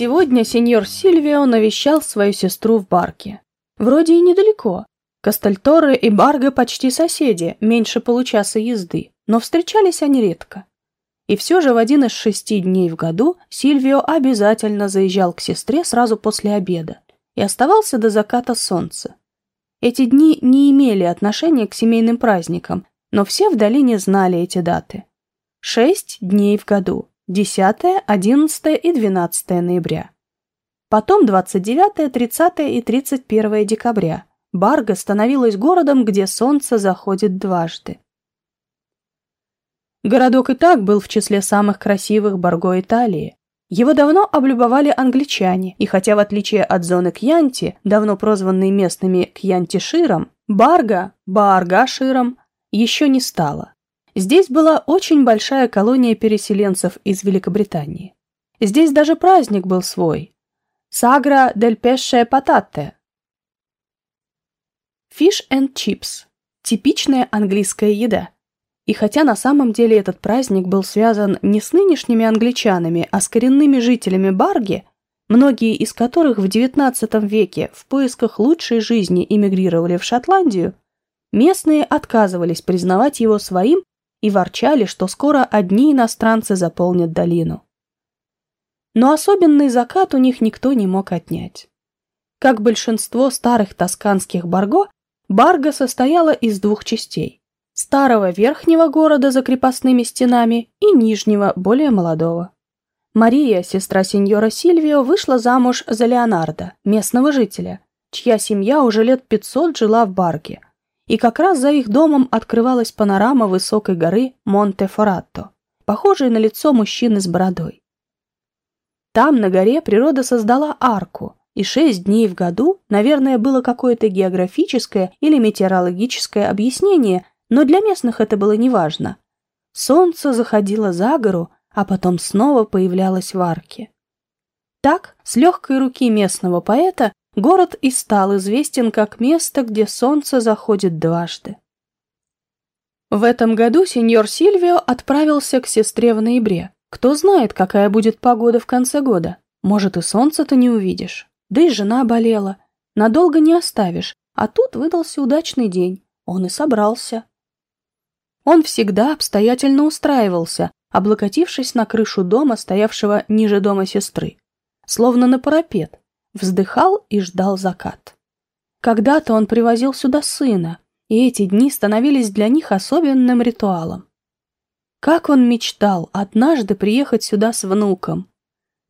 Сегодня сеньор Сильвио навещал свою сестру в барке. Вроде и недалеко. Кастельторе и Барго почти соседи, меньше получаса езды, но встречались они редко. И все же в один из шести дней в году Сильвио обязательно заезжал к сестре сразу после обеда и оставался до заката солнца. Эти дни не имели отношения к семейным праздникам, но все в долине знали эти даты. Шесть дней в году, 10, 11 и 12 ноября. Потом 29, 30 и 31 декабря. Барга становилась городом, где солнце заходит дважды. Городок и так был в числе самых красивых Барго Италии. Его давно облюбовали англичане, и хотя в отличие от зоны Кьянти, давно прозванной местными Кьянти-Широм, Барга, Баарга-Широм, еще не стало. Здесь была очень большая колония переселенцев из Великобритании. Здесь даже праздник был свой. Сагра дель Пеше Пататте. Fish and chips – типичная английская еда. И хотя на самом деле этот праздник был связан не с нынешними англичанами, а с коренными жителями Барги, многие из которых в XIX веке в поисках лучшей жизни эмигрировали в Шотландию, местные отказывались признавать его своим и ворчали, что скоро одни иностранцы заполнят долину. Но особенный закат у них никто не мог отнять. Как большинство старых тосканских барго, Барга состояла из двух частей – старого верхнего города за крепостными стенами и нижнего, более молодого. Мария, сестра сеньора Сильвио, вышла замуж за Леонардо, местного жителя, чья семья уже лет 500 жила в Барге – и как раз за их домом открывалась панорама высокой горы Монте-Форатто, похожей на лицо мужчины с бородой. Там, на горе, природа создала арку, и шесть дней в году, наверное, было какое-то географическое или метеорологическое объяснение, но для местных это было неважно. Солнце заходило за гору, а потом снова появлялось в арке. Так, с легкой руки местного поэта город и стал известен как место, где солнце заходит дважды. В этом году сеньор Сильвио отправился к сестре в ноябре. Кто знает, какая будет погода в конце года. Может, и солнца-то не увидишь. Да и жена болела. Надолго не оставишь. А тут выдался удачный день. Он и собрался. Он всегда обстоятельно устраивался, облокотившись на крышу дома, стоявшего ниже дома сестры. Словно на парапет, вздыхал и ждал закат. Когда-то он привозил сюда сына, и эти дни становились для них особенным ритуалом. Как он мечтал однажды приехать сюда с внуком.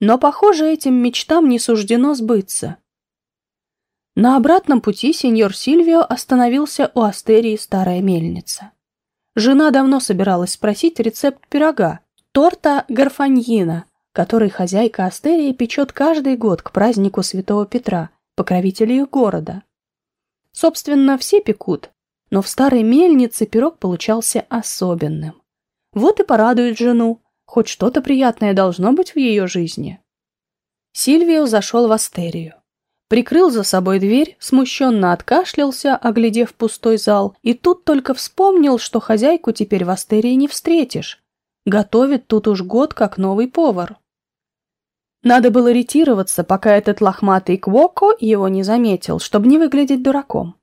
Но, похоже, этим мечтам не суждено сбыться. На обратном пути сеньор Сильвио остановился у астерии Старая Мельница. Жена давно собиралась спросить рецепт пирога, торта гарфаньина, который хозяйка Астерии печет каждый год к празднику Святого Петра, покровителя их города. Собственно, все пекут, но в старой мельнице пирог получался особенным. Вот и порадует жену, хоть что-то приятное должно быть в ее жизни. Сильвио зашел в Астерию. Прикрыл за собой дверь, смущенно откашлялся, оглядев пустой зал, и тут только вспомнил, что хозяйку теперь в Астерии не встретишь. Готовит тут уж год как новый повар. Надо было ретироваться, пока этот лохматый Квоко его не заметил, чтобы не выглядеть дураком.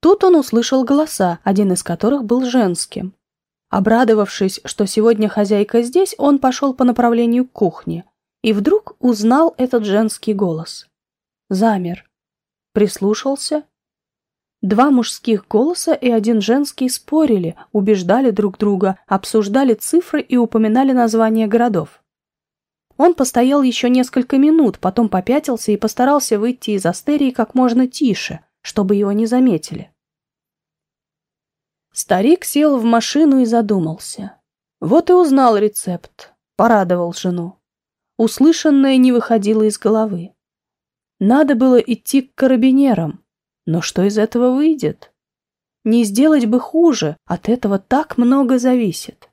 Тут он услышал голоса, один из которых был женским. Обрадовавшись, что сегодня хозяйка здесь, он пошел по направлению к кухне и вдруг узнал этот женский голос. Замер. Прислушался. Два мужских голоса и один женский спорили, убеждали друг друга, обсуждали цифры и упоминали названия городов. Он постоял еще несколько минут, потом попятился и постарался выйти из астерии как можно тише, чтобы его не заметили. Старик сел в машину и задумался. Вот и узнал рецепт, порадовал жену. Услышанное не выходило из головы. Надо было идти к карабинерам, но что из этого выйдет? Не сделать бы хуже, от этого так много зависит.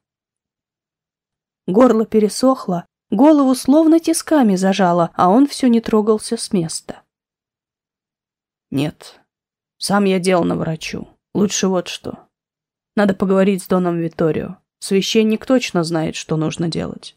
Горло пересохло, Голову словно тисками зажало, а он все не трогался с места. Нет, сам я дел на врачу. Лучше вот что. Надо поговорить с Доном Виторио. Священник точно знает, что нужно делать.